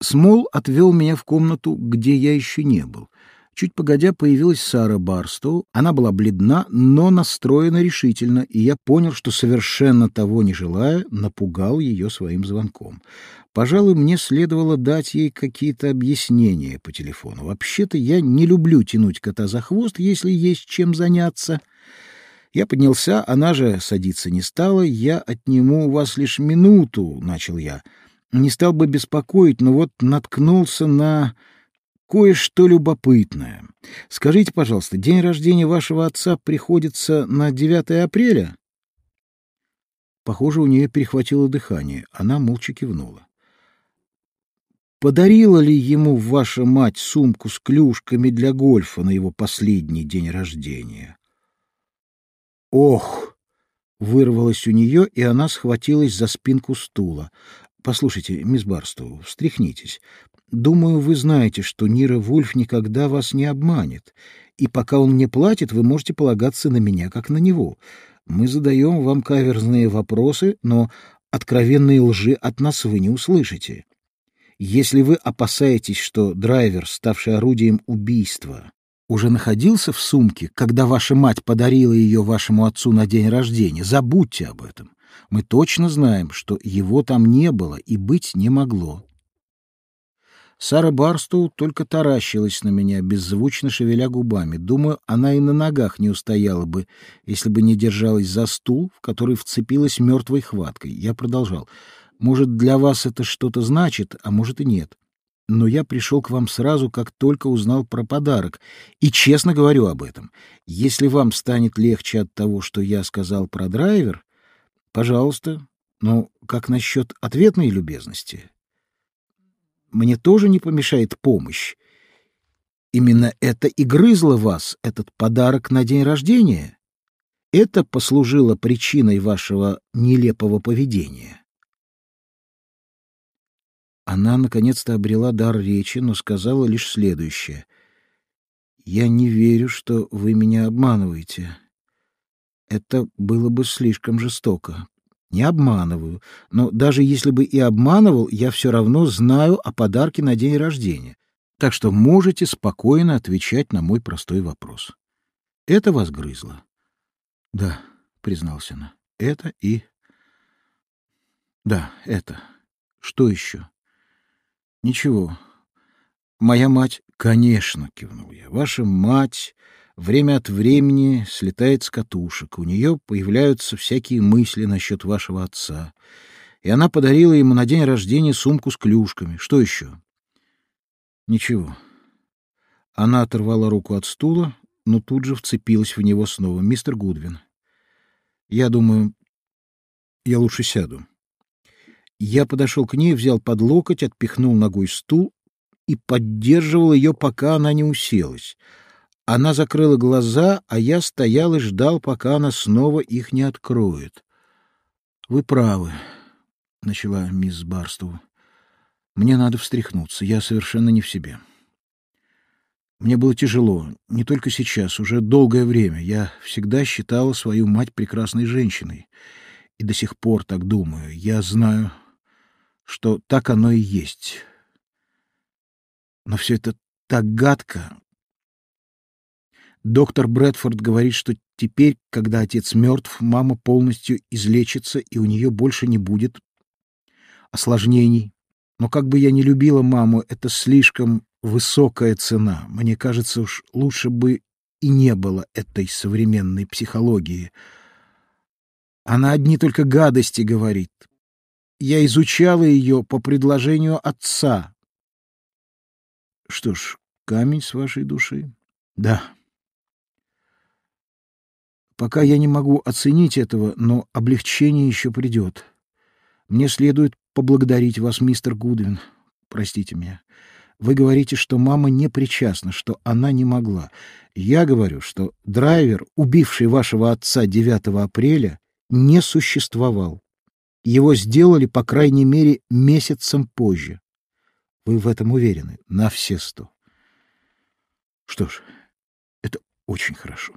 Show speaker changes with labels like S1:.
S1: Смол отвел меня в комнату, где я еще не был. Чуть погодя появилась Сара Барстоу. Она была бледна, но настроена решительно, и я понял, что совершенно того не желая, напугал ее своим звонком. Пожалуй, мне следовало дать ей какие-то объяснения по телефону. Вообще-то я не люблю тянуть кота за хвост, если есть чем заняться. Я поднялся, она же садиться не стала. Я отниму у вас лишь минуту, — начал я. Не стал бы беспокоить, но вот наткнулся на кое-что любопытное. Скажите, пожалуйста, день рождения вашего отца приходится на 9 апреля? Похоже, у нее перехватило дыхание. Она молча кивнула. Подарила ли ему ваша мать сумку с клюшками для гольфа на его последний день рождения? Ох! Вырвалось у нее, и она схватилась за спинку стула. Послушайте, мисс Барстоу, встряхнитесь. Думаю, вы знаете, что Нира Вульф никогда вас не обманет, и пока он мне платит, вы можете полагаться на меня, как на него. Мы задаем вам каверзные вопросы, но откровенные лжи от нас вы не услышите. Если вы опасаетесь, что драйвер, ставший орудием убийства, уже находился в сумке, когда ваша мать подарила ее вашему отцу на день рождения, забудьте об этом. Мы точно знаем, что его там не было и быть не могло. Сара Барстоу только таращилась на меня, беззвучно шевеля губами. Думаю, она и на ногах не устояла бы, если бы не держалась за стул, в который вцепилась мертвой хваткой. Я продолжал. Может, для вас это что-то значит, а может и нет. Но я пришел к вам сразу, как только узнал про подарок. И честно говорю об этом. Если вам станет легче от того, что я сказал про драйвер, пожалуйста. Но как насчет ответной любезности? мне тоже не помешает помощь. Именно это и грызло вас, этот подарок на день рождения. Это послужило причиной вашего нелепого поведения. Она наконец-то обрела дар речи, но сказала лишь следующее. «Я не верю, что вы меня обманываете. Это было бы слишком жестоко. Не обманываю. Но даже если бы и обманывал, я все равно знаю о подарке на день рождения. Так что можете спокойно отвечать на мой простой вопрос. Это вас грызло? — Да, — признался она. — Это и... — Да, это. Что еще? — Ничего. Моя мать... — Конечно, — кивнул я. — Ваша мать время от времени слетает с катушек, у нее появляются всякие мысли насчет вашего отца. И она подарила ему на день рождения сумку с клюшками. Что еще? Ничего. Она оторвала руку от стула, но тут же вцепилась в него снова. Мистер Гудвин. Я думаю, я лучше сяду. Я подошел к ней, взял под локоть, отпихнул ногой стул и поддерживал ее, пока она не уселась. Она закрыла глаза, а я стоял и ждал, пока она снова их не откроет. — Вы правы, — начала мисс Барстоу. — Мне надо встряхнуться, я совершенно не в себе. Мне было тяжело, не только сейчас, уже долгое время. Я всегда считала свою мать прекрасной женщиной. И до сих пор так думаю. Я знаю, что так оно и есть. Но все это так гадко, Доктор Брэдфорд говорит, что теперь, когда отец мертв, мама полностью излечится, и у нее больше не будет осложнений. Но как бы я ни любила маму, это слишком высокая цена. Мне кажется, уж лучше бы и не было этой современной психологии. Она одни только гадости говорит. Я изучала ее по предложению отца. Что ж, камень с вашей души? Да. Пока я не могу оценить этого, но облегчение еще придет. Мне следует поблагодарить вас, мистер Гудвин. Простите меня. Вы говорите, что мама не причастна, что она не могла. Я говорю, что драйвер, убивший вашего отца 9 апреля, не существовал. Его сделали, по крайней мере, месяцем позже. Вы в этом уверены? На все сто. Что ж, это очень хорошо.